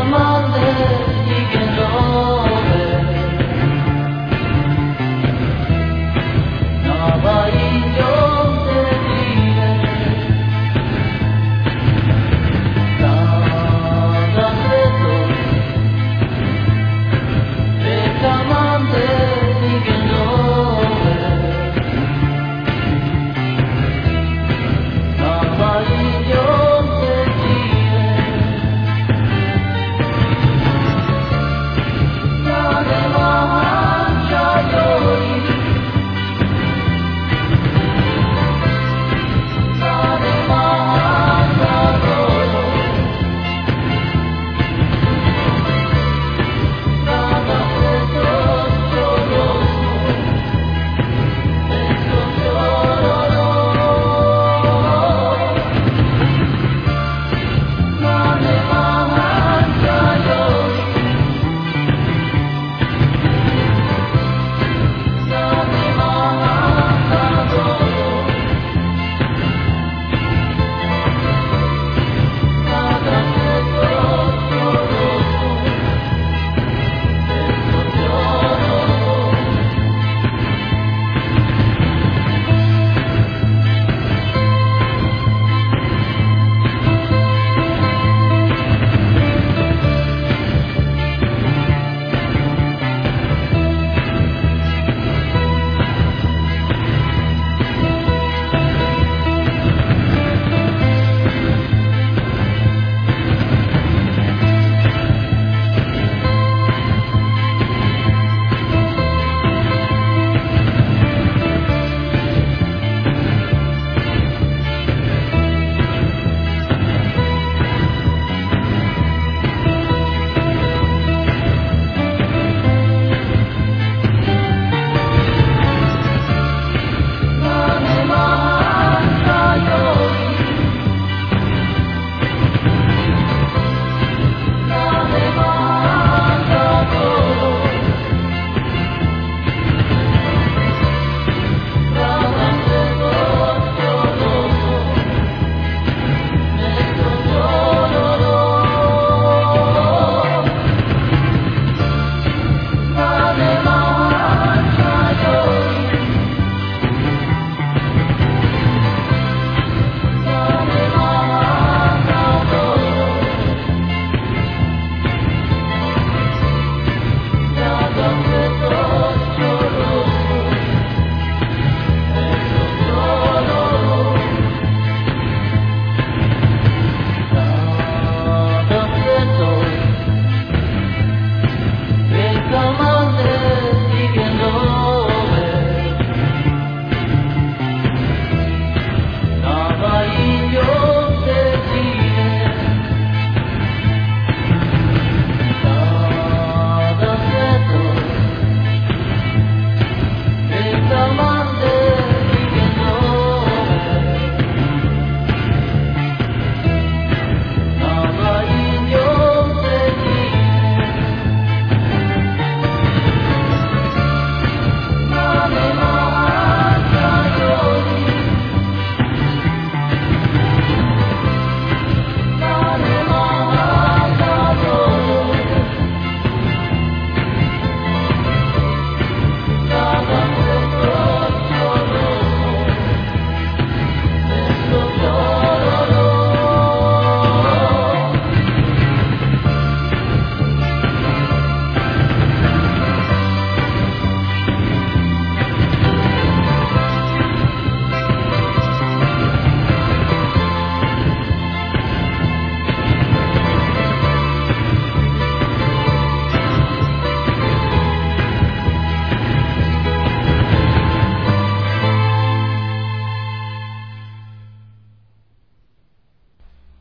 i'm Yamalı bir gün